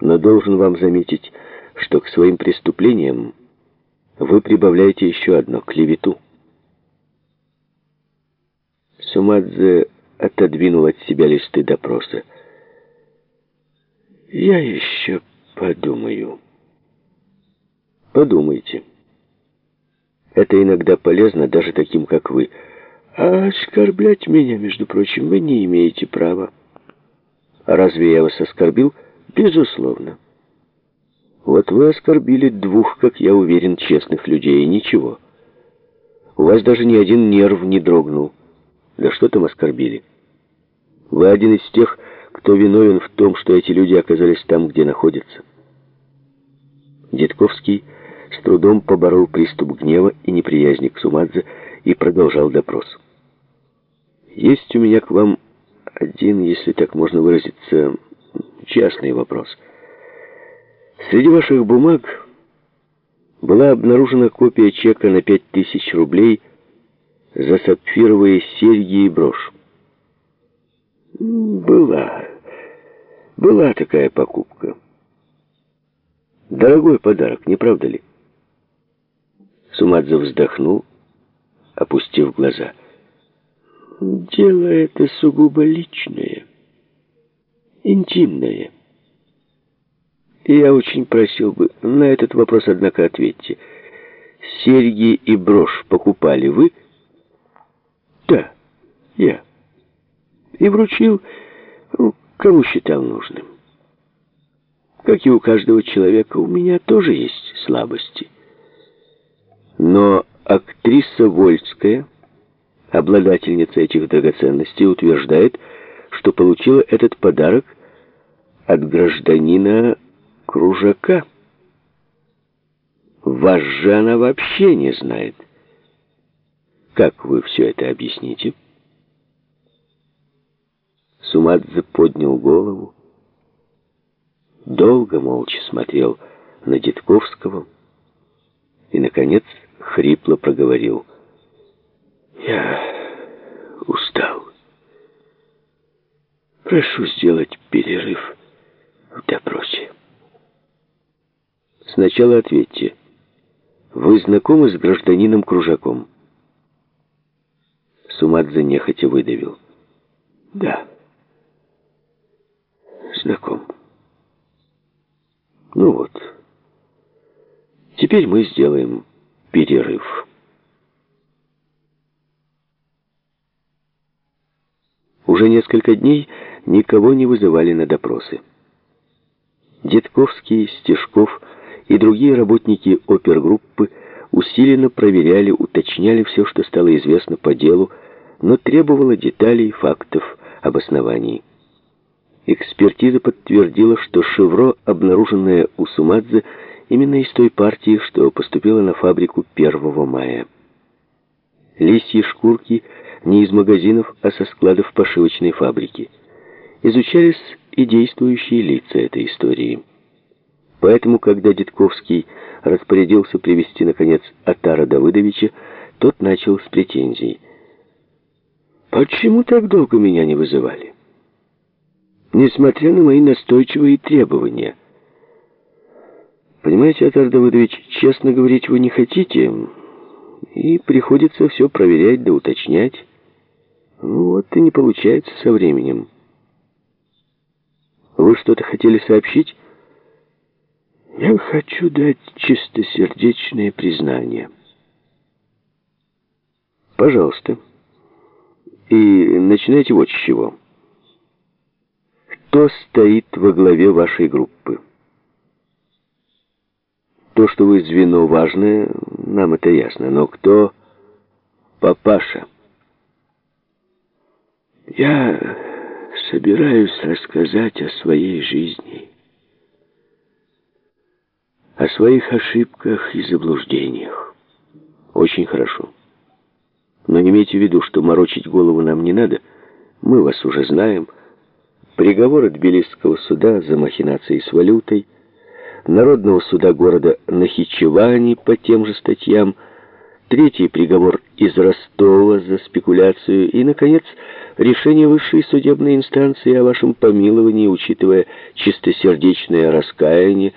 Но должен вам заметить, что к своим преступлениям вы прибавляете еще одно — клевету. Сумадзе отодвинул от себя листы допроса. «Я еще подумаю». «Подумайте. Это иногда полезно даже таким, как вы. А оскорблять меня, между прочим, вы не имеете права». «А разве я вас оскорбил?» «Безусловно». «Вот вы оскорбили двух, как я уверен, честных людей, и ничего. У вас даже ни один нерв не дрогнул». Да что там оскорбили? Вы один из тех, кто виновен в том, что эти люди оказались там, где находятся. Дедковский с трудом поборол приступ гнева и неприязни к Сумадзе и продолжал допрос. «Есть у меня к вам один, если так можно выразиться, частный вопрос. Среди ваших бумаг была обнаружена копия чека на пять тысяч рублей за сапфировые серьги и брошь. Была. Была такая покупка. Дорогой подарок, не правда ли? Сумадзе вздохнул, опустив глаза. Дело это сугубо личное, интимное. Я очень просил бы, на этот вопрос, однако, ответьте. Серьги и брошь покупали вы? — да, я. И вручил, ну, кому считал нужным. Как и у каждого человека, у меня тоже есть слабости. Но актриса Вольская, обладательница этих драгоценностей, утверждает, что получила этот подарок от гражданина Кружака. Вас же она вообще не знает. Как вы все это объясните? Сумадзе поднял голову, долго молча смотрел на Дедковского и, наконец, хрипло проговорил. «Я устал. Прошу сделать перерыв в допросе». «Сначала ответьте. Вы знакомы с гражданином Кружаком?» Сумадзе нехотя выдавил. Да. Знаком. Ну вот. Теперь мы сделаем перерыв. Уже несколько дней никого не вызывали на допросы. Дедковский, Стешков и другие работники опергруппы усиленно проверяли, уточняли все, что стало известно по делу, но требовала деталей, фактов, обоснований. Экспертиза подтвердила, что шевро, обнаруженное у Сумадзе, именно из той партии, что поступила на фабрику 1 мая. Лисьи шкурки не из магазинов, а со складов пошивочной фабрики. Изучались и действующие лица этой истории. Поэтому, когда Дедковский распорядился привести, наконец, Атара Давыдовича, тот начал с претензий – Почему так долго меня не вызывали? Несмотря на мои настойчивые требования. Понимаете, Атар Давыдович, честно говорить вы не хотите, и приходится все проверять да уточнять. Ну вот и не получается со временем. Вы что-то хотели сообщить? Я хочу дать чистосердечное признание. Пожалуйста. И начинайте вот с чего. Кто стоит во главе вашей группы? То, что вы звено важное, нам это ясно. Но кто папаша? Я собираюсь рассказать о своей жизни, о своих ошибках и заблуждениях. Очень хорошо. Но имейте в виду, что морочить голову нам не надо. Мы вас уже знаем. Приговоры Тбилисского суда за махинации с Валютой, Народного суда города Нахичевани по тем же статьям, третий приговор из Ростова за спекуляцию и, наконец, решение высшей судебной инстанции о вашем помиловании, учитывая чистосердечное раскаяние,